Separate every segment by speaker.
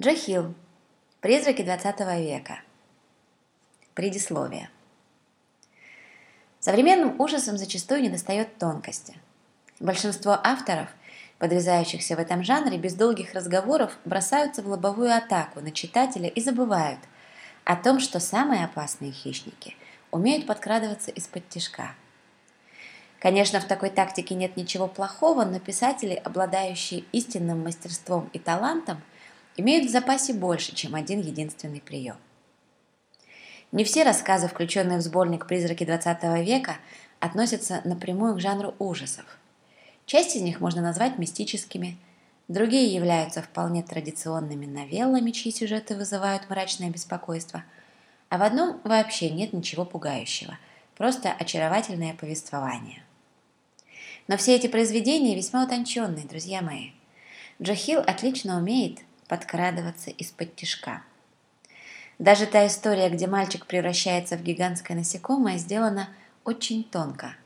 Speaker 1: Джо Хилл. Призраки 20 века. Предисловие. Современным ужасам зачастую недостает тонкости. Большинство авторов, подвязающихся в этом жанре, без долгих разговоров бросаются в лобовую атаку на читателя и забывают о том, что самые опасные хищники умеют подкрадываться из-под тишка. Конечно, в такой тактике нет ничего плохого, но писатели, обладающие истинным мастерством и талантом – имеют в запасе больше, чем один единственный прием. Не все рассказы, включенные в сборник «Призраки XX века», относятся напрямую к жанру ужасов. Часть из них можно назвать мистическими, другие являются вполне традиционными новеллами, чьи сюжеты вызывают мрачное беспокойство, а в одном вообще нет ничего пугающего, просто очаровательное повествование. Но все эти произведения весьма утонченные, друзья мои. Джо Хилл отлично умеет подкрадываться из-под тишка. Даже та история, где мальчик превращается в гигантское насекомое, сделана очень тонко.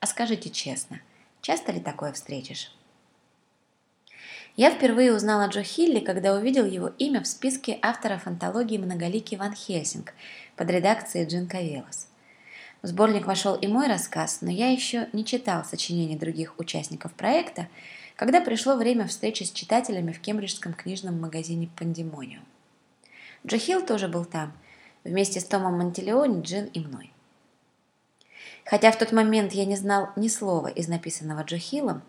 Speaker 1: А скажите честно, часто ли такое встретишь? Я впервые узнала Джо Хилли, когда увидел его имя в списке авторов антологии «Многоликий Ван Хельсинг» под редакцией Джин Кавелос. В сборник вошел и мой рассказ, но я еще не читал сочинений других участников проекта, когда пришло время встречи с читателями в кембриджском книжном магазине «Пандемониум». Джо Хилл тоже был там, вместе с Томом Монтелеони, Джин и мной. Хотя в тот момент я не знал ни слова из написанного Джо Хиллом,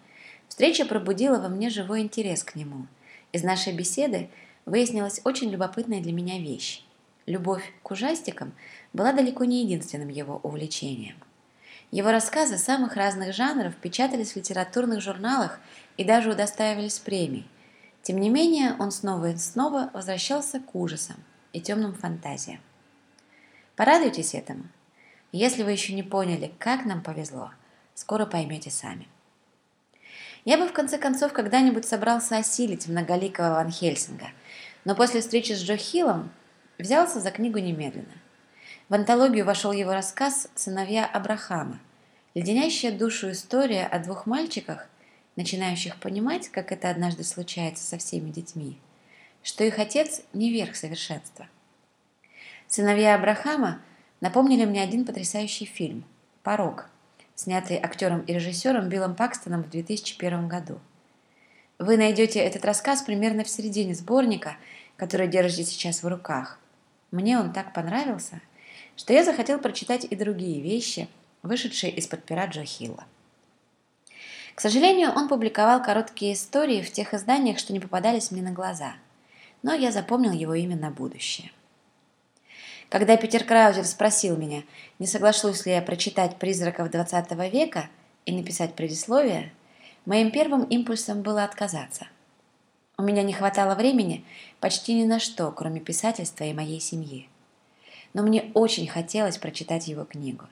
Speaker 1: встреча пробудила во мне живой интерес к нему. Из нашей беседы выяснилась очень любопытная для меня вещь. Любовь к ужастикам была далеко не единственным его увлечением. Его рассказы самых разных жанров печатались в литературных журналах и даже удостаивались премий. Тем не менее, он снова и снова возвращался к ужасам и темным фантазиям. Порадуйтесь этому. Если вы еще не поняли, как нам повезло, скоро поймете сами. Я бы в конце концов когда-нибудь собрался осилить многоликого Ван Хельсинга, но после встречи с Джо Хиллом взялся за книгу немедленно – в антологию вошел его рассказ «Сыновья Абрахама», леденящая душу история о двух мальчиках, начинающих понимать, как это однажды случается со всеми детьми, что их отец не верх совершенства. «Сыновья Абрахама» напомнили мне один потрясающий фильм «Порог», снятый актером и режиссером Биллом Пакстоном в 2001 году. Вы найдете этот рассказ примерно в середине сборника, который держите сейчас в руках. Мне он так понравился, что я захотел прочитать и другие вещи, вышедшие из-под пера Джо Хилла. К сожалению, он публиковал короткие истории в тех изданиях, что не попадались мне на глаза, но я запомнил его имя на будущее. Когда Питер Краузер спросил меня, не соглашусь ли я прочитать «Призраков XX века» и написать предисловие, моим первым импульсом было отказаться. У меня не хватало времени почти ни на что, кроме писательства и моей семьи но мне очень хотелось прочитать его книгу.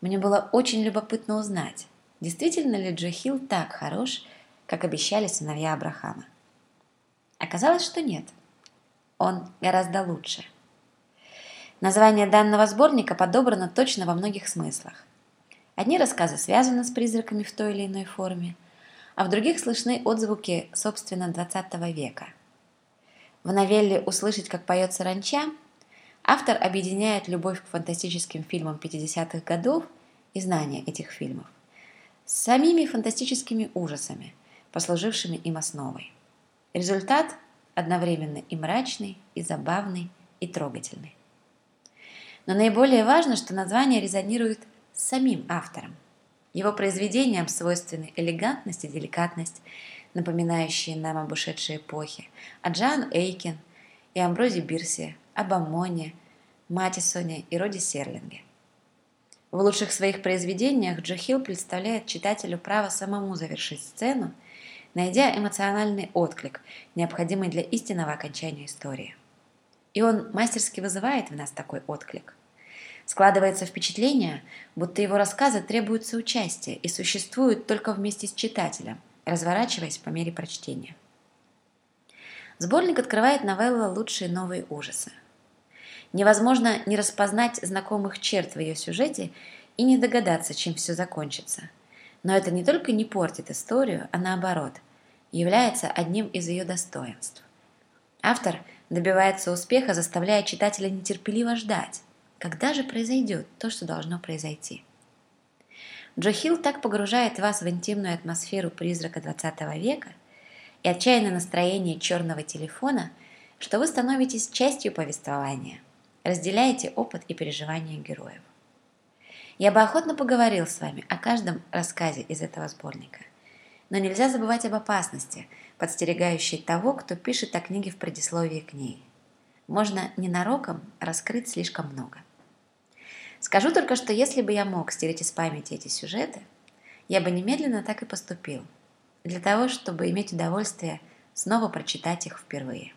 Speaker 1: Мне было очень любопытно узнать, действительно ли Джо Хилл так хорош, как обещали сыновья Абрахама. Оказалось, что нет. Он гораздо лучше. Название данного сборника подобрано точно во многих смыслах. Одни рассказы связаны с призраками в той или иной форме, а в других слышны отзвуки, собственно, XX века. В новелле «Услышать, как поет саранча» Автор объединяет любовь к фантастическим фильмам 50-х годов и знания этих фильмов с самими фантастическими ужасами, послужившими им основой. Результат одновременно и мрачный, и забавный, и трогательный. Но наиболее важно, что название резонирует с самим автором. Его произведениям свойственны элегантность и деликатность, напоминающие нам об ушедшей эпохе, о Джан Эйкен и Амброзе Бирсе, об Амоне, Матисоне и Роди Серлинге. В лучших своих произведениях Джо Хилл представляет читателю право самому завершить сцену, найдя эмоциональный отклик, необходимый для истинного окончания истории. И он мастерски вызывает в нас такой отклик. Складывается впечатление, будто его рассказы требуют соучастия и существуют только вместе с читателем, разворачиваясь по мере прочтения. Сборник открывает новелла «Лучшие новые ужасы». Невозможно не распознать знакомых черт в ее сюжете и не догадаться, чем все закончится. Но это не только не портит историю, а наоборот, является одним из ее достоинств. Автор добивается успеха, заставляя читателя нетерпеливо ждать, когда же произойдет то, что должно произойти. Джо Хилл так погружает вас в интимную атмосферу призрака 20 века и отчаянное настроение черного телефона, что вы становитесь частью повествования, разделяете опыт и переживания героев. Я бы охотно поговорил с вами о каждом рассказе из этого сборника. Но нельзя забывать об опасности, подстерегающей того, кто пишет о книге в предисловии к ней. Можно ненароком раскрыть слишком много. Скажу только, что если бы я мог стереть из памяти эти сюжеты, я бы немедленно так и поступил, для того, чтобы иметь удовольствие снова прочитать их впервые.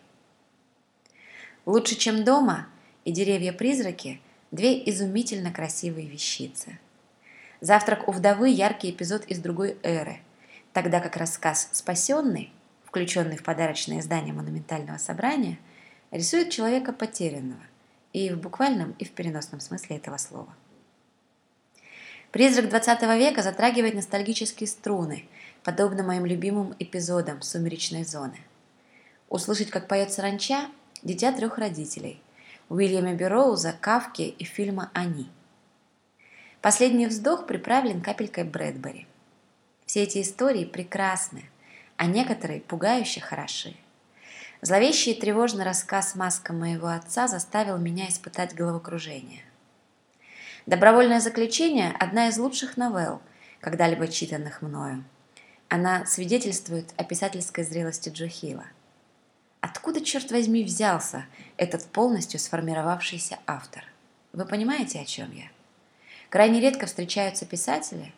Speaker 1: «Лучше, чем дома» и «Деревья-призраки» Две изумительно красивые вещицы. «Завтрак у вдовы» – яркий эпизод из другой эры, тогда как рассказ «Спасенный», включенный в подарочное издание монументального собрания, рисует человека потерянного и в буквальном, и в переносном смысле этого слова. «Призрак 20 века» затрагивает ностальгические струны, подобно моим любимым эпизодам «Сумеречной зоны». Услышать, как поет саранча – дитя трех родителей – Уильяма Берроуза, Кавки и фильма «Они». Последний вздох приправлен капелькой Брэдбери. Все эти истории прекрасны, а некоторые пугающе хороши. Зловещий и тревожный рассказ «Маска моего отца» заставил меня испытать головокружение. «Добровольное заключение» – одна из лучших новелл, когда-либо читанных мною. Она свидетельствует о писательской зрелости Джо Хилла. Откуда, черт возьми, взялся этот полностью сформировавшийся автор? Вы понимаете, о чем я? Крайне редко встречаются писатели,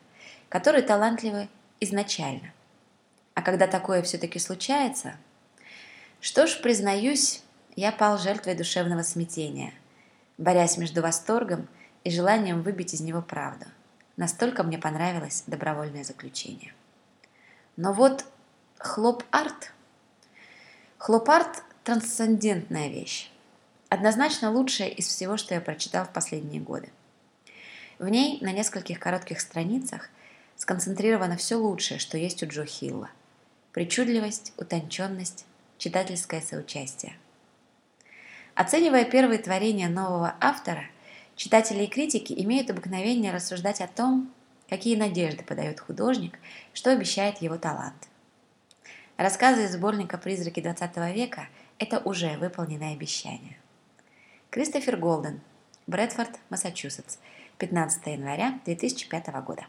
Speaker 1: которые талантливы изначально. А когда такое все-таки случается, что ж, признаюсь, я пал жертвой душевного смятения, борясь между восторгом и желанием выбить из него правду. Настолько мне понравилось добровольное заключение. Но вот хлоп-арт – Хлопарт – трансцендентная вещь. Однозначно лучшая из всего, что я прочитал в последние годы. В ней на нескольких коротких страницах сконцентрировано все лучшее, что есть у Джо Хилла. Причудливость, утонченность, читательское соучастие. Оценивая первые творения нового автора, читатели и критики имеют обыкновение рассуждать о том, какие надежды подает художник, что обещает его талант – Рассказы из сборника «Призраки 20 века» – это уже выполненное обещание. Кристофер Голден, Брэдфорд, Массачусетс, 15 января 2005 года.